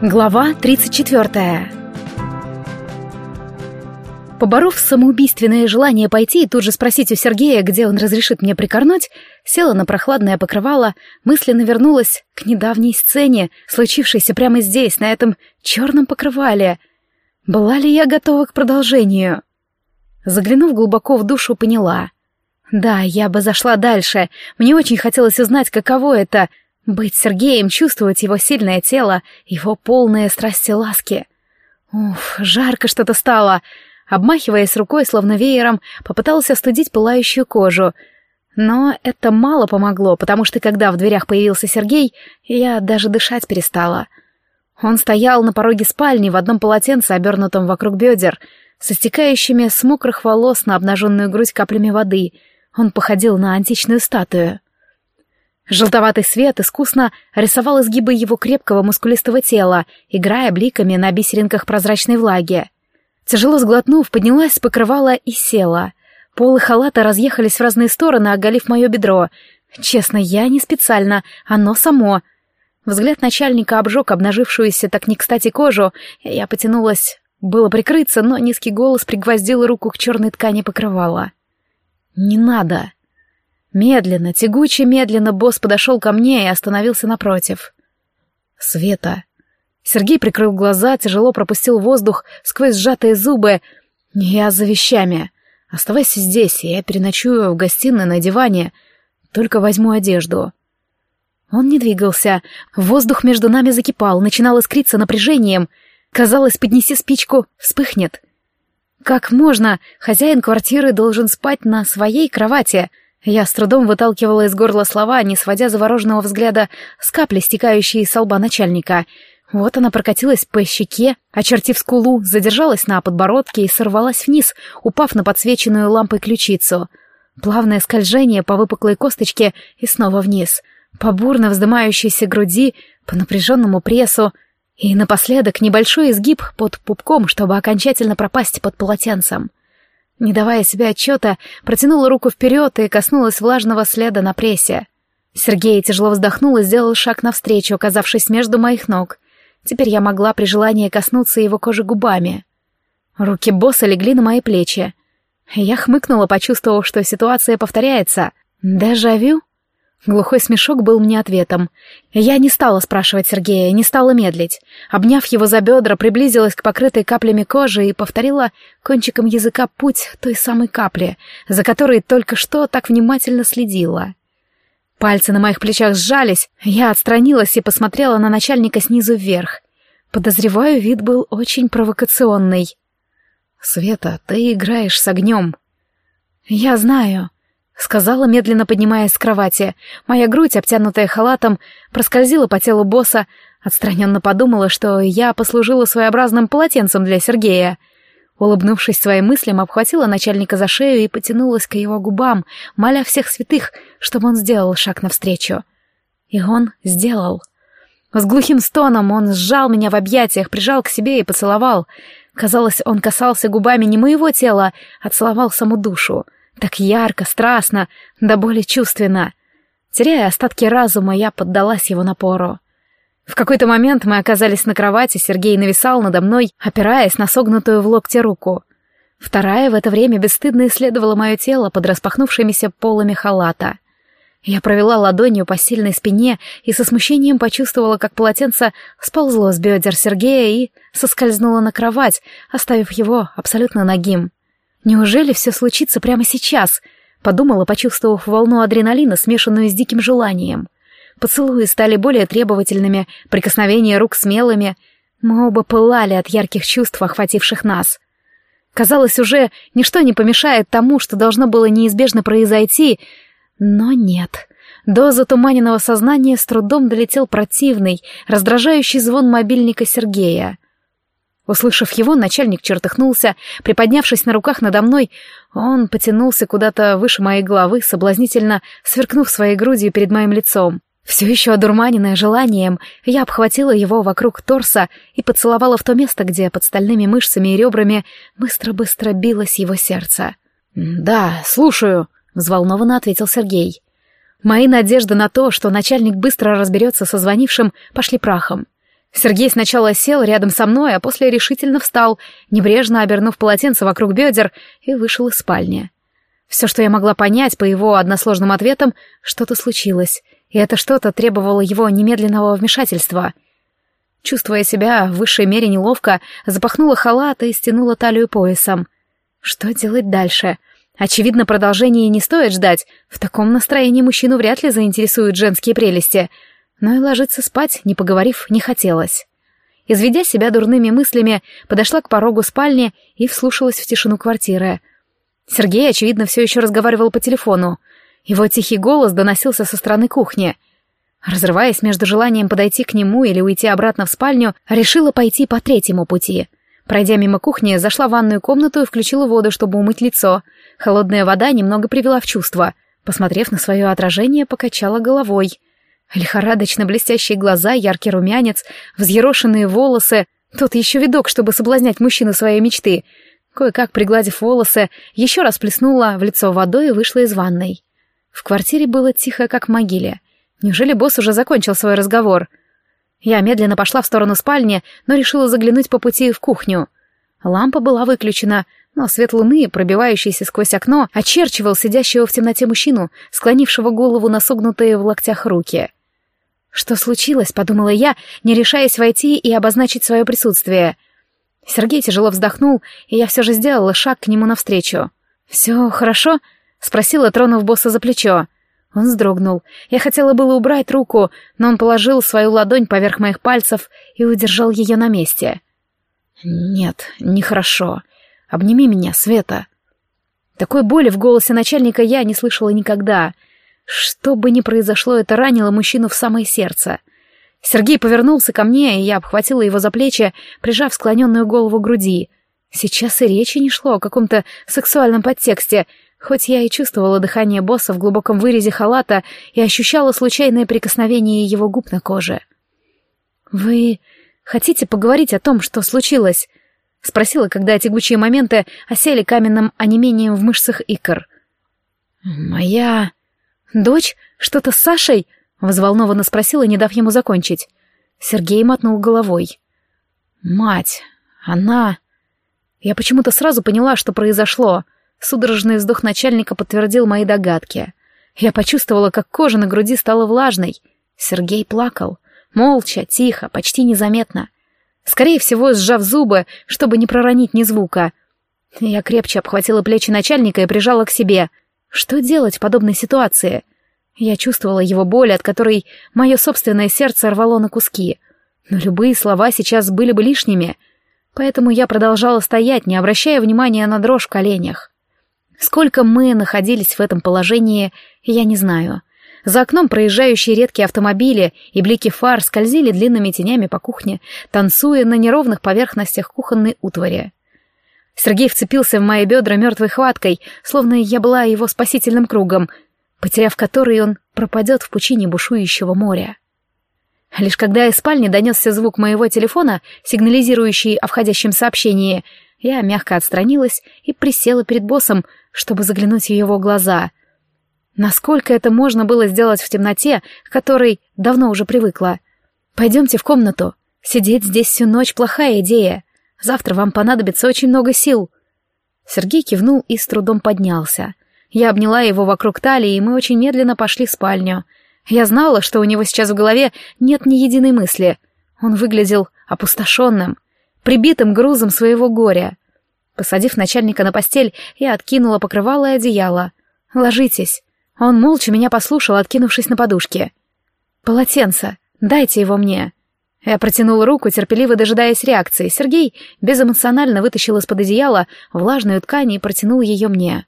Глава 34 Поборов самоубийственное желание пойти и тут же спросить у Сергея, где он разрешит мне прикорнуть, села на прохладное покрывало, мысленно вернулась к недавней сцене, случившейся прямо здесь, на этом черном покрывале. Была ли я готова к продолжению? Заглянув глубоко в душу, поняла. Да, я бы зашла дальше. Мне очень хотелось узнать, каково это — быть Сергеем, чувствовать его сильное тело, его полные страсти ласки. Уф, жарко что-то стало — обмахиваясь рукой, словно веером, попытался остудить пылающую кожу. Но это мало помогло, потому что когда в дверях появился Сергей, я даже дышать перестала. Он стоял на пороге спальни в одном полотенце, обернутом вокруг бедер, со стекающими с мокрых волос на обнаженную грудь каплями воды. Он походил на античную статую. Желтоватый свет искусно рисовал изгибы его крепкого мускулистого тела, играя бликами на бисеринках прозрачной влаги. Тяжело сглотнув, поднялась с покрывала и села. Полы халата разъехались в разные стороны, оголив мое бедро. Честно, я не специально, оно само. Взгляд начальника обжег обнажившуюся так не кстати кожу, я потянулась. Было прикрыться, но низкий голос пригвоздил руку к черной ткани покрывала. «Не надо». Медленно, тягуче медленно босс подошел ко мне и остановился напротив. «Света, Сергей прикрыл глаза, тяжело пропустил воздух сквозь сжатые зубы. «Я за вещами. Оставайся здесь, я переночую в гостиной на диване. Только возьму одежду». Он не двигался. Воздух между нами закипал, начинал искриться напряжением. Казалось, поднеси спичку, вспыхнет. Как можно? Хозяин квартиры должен спать на своей кровати. Я с трудом выталкивала из горла слова, не сводя завороженного взгляда с капли, стекающей из лба начальника — вот она прокатилась по щеке, очертив скулу, задержалась на подбородке и сорвалась вниз, упав на подсвеченную лампой ключицу. Плавное скольжение по выпуклой косточке и снова вниз, по бурно вздымающейся груди, по напряженному прессу, и напоследок небольшой изгиб под пупком, чтобы окончательно пропасть под полотенцем. Не давая себе отчета, протянула руку вперед и коснулась влажного следа на прессе. Сергей тяжело вздохнул и сделал шаг навстречу, оказавшись между моих ног — Теперь я могла при желании коснуться его кожи губами. Руки босса легли на мои плечи. Я хмыкнула, почувствовав, что ситуация повторяется. Дежавю? Глухой смешок был мне ответом. Я не стала спрашивать Сергея, не стала медлить. Обняв его за бедра, приблизилась к покрытой каплями кожи и повторила кончиком языка путь той самой капли, за которой только что так внимательно следила. Пальцы на моих плечах сжались, я отстранилась и посмотрела на начальника снизу вверх. Подозреваю, вид был очень провокационный. «Света, ты играешь с огнем». «Я знаю», — сказала, медленно поднимаясь с кровати. Моя грудь, обтянутая халатом, проскользила по телу босса, отстраненно подумала, что я послужила своеобразным полотенцем для Сергея. Улыбнувшись своим мыслям, обхватила начальника за шею и потянулась к его губам, моля всех святых, чтобы он сделал шаг навстречу. И он сделал. С глухим стоном он сжал меня в объятиях, прижал к себе и поцеловал. Казалось, он касался губами не моего тела, а целовал саму душу. Так ярко, страстно, да более чувственно. Теряя остатки разума, я поддалась его напору. В какой-то момент мы оказались на кровати, Сергей нависал надо мной, опираясь на согнутую в локте руку. Вторая в это время бесстыдно исследовала мое тело под распахнувшимися полами халата. Я провела ладонью по сильной спине и со смущением почувствовала, как полотенце сползло с бедер Сергея и соскользнуло на кровать, оставив его абсолютно нагим. «Неужели все случится прямо сейчас?» — подумала, почувствовав волну адреналина, смешанную с диким желанием — Поцелуи стали более требовательными, прикосновения рук смелыми. Мы оба пылали от ярких чувств, охвативших нас. Казалось, уже ничто не помешает тому, что должно было неизбежно произойти, но нет. До затуманенного сознания с трудом долетел противный, раздражающий звон мобильника Сергея. Услышав его, начальник чертыхнулся, приподнявшись на руках надо мной, он потянулся куда-то выше моей головы, соблазнительно сверкнув своей грудью перед моим лицом. Все еще одурманенная желанием, я обхватила его вокруг торса и поцеловала в то место, где под стальными мышцами и ребрами быстро-быстро билось его сердце. «Да, слушаю», — взволнованно ответил Сергей. Мои надежды на то, что начальник быстро разберется со звонившим, пошли прахом. Сергей сначала сел рядом со мной, а после решительно встал, небрежно обернув полотенце вокруг бедер, и вышел из спальни. Все, что я могла понять по его односложным ответам, что-то случилось, и это что-то требовало его немедленного вмешательства. Чувствуя себя в высшей мере неловко, запахнула халат и стянула талию поясом. Что делать дальше? Очевидно, продолжение не стоит ждать. В таком настроении мужчину вряд ли заинтересуют женские прелести — но и ложиться спать, не поговорив, не хотелось. Изведя себя дурными мыслями, подошла к порогу спальни и вслушалась в тишину квартиры. Сергей, очевидно, все еще разговаривал по телефону. Его тихий голос доносился со стороны кухни. Разрываясь между желанием подойти к нему или уйти обратно в спальню, решила пойти по третьему пути. Пройдя мимо кухни, зашла в ванную комнату и включила воду, чтобы умыть лицо. Холодная вода немного привела в чувство. Посмотрев на свое отражение, покачала головой. Лихорадочно блестящие глаза, яркий румянец, взъерошенные волосы. Тот еще видок, чтобы соблазнять мужчину своей мечты. Кое-как пригладив волосы, еще раз плеснула в лицо водой и вышла из ванной. В квартире было тихо, как в могиле. Неужели босс уже закончил свой разговор? Я медленно пошла в сторону спальни, но решила заглянуть по пути в кухню. Лампа была выключена, но свет луны, пробивающийся сквозь окно, очерчивал сидящего в темноте мужчину, склонившего голову на согнутые в локтях руки. «Что случилось?» — подумала я, не решаясь войти и обозначить свое присутствие. Сергей тяжело вздохнул, и я все же сделала шаг к нему навстречу. «Все хорошо?» — спросила, тронув босса за плечо. Он вздрогнул. Я хотела было убрать руку, но он положил свою ладонь поверх моих пальцев и удержал ее на месте. «Нет, нехорошо. Обними меня, Света». Такой боли в голосе начальника я не слышала никогда — что бы ни произошло, это ранило мужчину в самое сердце. Сергей повернулся ко мне, и я обхватила его за плечи, прижав склоненную голову к груди. Сейчас и речи не шло о каком-то сексуальном подтексте, хоть я и чувствовала дыхание босса в глубоком вырезе халата и ощущала случайное прикосновение его губ на коже. «Вы хотите поговорить о том, что случилось?» — спросила, когда тягучие моменты осели каменным онемением в мышцах икр. «Моя...» «Дочь? Что-то с Сашей?» — взволнованно спросила, не дав ему закончить. Сергей мотнул головой. «Мать! Она...» Я почему-то сразу поняла, что произошло. Судорожный вздох начальника подтвердил мои догадки. Я почувствовала, как кожа на груди стала влажной. Сергей плакал. Молча, тихо, почти незаметно. Скорее всего, сжав зубы, чтобы не проронить ни звука. Я крепче обхватила плечи начальника и прижала к себе — что делать в подобной ситуации? Я чувствовала его боль, от которой мое собственное сердце рвало на куски. Но любые слова сейчас были бы лишними, поэтому я продолжала стоять, не обращая внимания на дрожь в коленях. Сколько мы находились в этом положении, я не знаю. За окном проезжающие редкие автомобили и блики фар скользили длинными тенями по кухне, танцуя на неровных поверхностях кухонной утвари. Сергей вцепился в мои бедра мертвой хваткой, словно я была его спасительным кругом, потеряв который он пропадет в пучине бушующего моря. Лишь когда из спальни донесся звук моего телефона, сигнализирующий о входящем сообщении, я мягко отстранилась и присела перед боссом, чтобы заглянуть в его глаза. Насколько это можно было сделать в темноте, к которой давно уже привыкла? «Пойдемте в комнату. Сидеть здесь всю ночь — плохая идея. Завтра вам понадобится очень много сил». Сергей кивнул и с трудом поднялся. Я обняла его вокруг талии, и мы очень медленно пошли в спальню. Я знала, что у него сейчас в голове нет ни единой мысли. Он выглядел опустошенным, прибитым грузом своего горя. Посадив начальника на постель, я откинула покрывало и одеяло. «Ложитесь». Он молча меня послушал, откинувшись на подушке. «Полотенце. Дайте его мне». Я протянул руку, терпеливо дожидаясь реакции. Сергей безэмоционально вытащил из-под одеяла влажную ткань и протянул ее мне.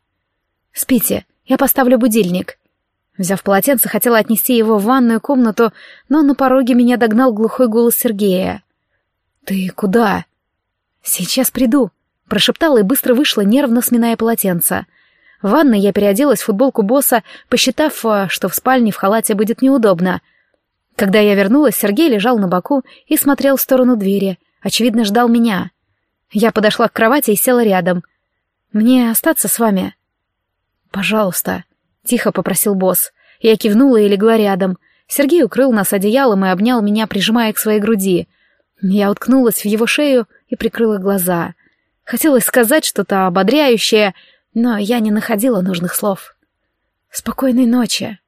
«Спите, я поставлю будильник». Взяв полотенце, хотела отнести его в ванную комнату, но на пороге меня догнал глухой голос Сергея. «Ты куда?» «Сейчас приду», — прошептала и быстро вышла, нервно сминая полотенце. В ванной я переоделась в футболку босса, посчитав, а, что в спальне в халате будет неудобно — когда я вернулась, Сергей лежал на боку и смотрел в сторону двери, очевидно, ждал меня. Я подошла к кровати и села рядом. «Мне остаться с вами?» «Пожалуйста», — тихо попросил босс. Я кивнула и легла рядом. Сергей укрыл нас одеялом и обнял меня, прижимая к своей груди. Я уткнулась в его шею и прикрыла глаза. Хотелось сказать что-то ободряющее, но я не находила нужных слов. «Спокойной ночи»,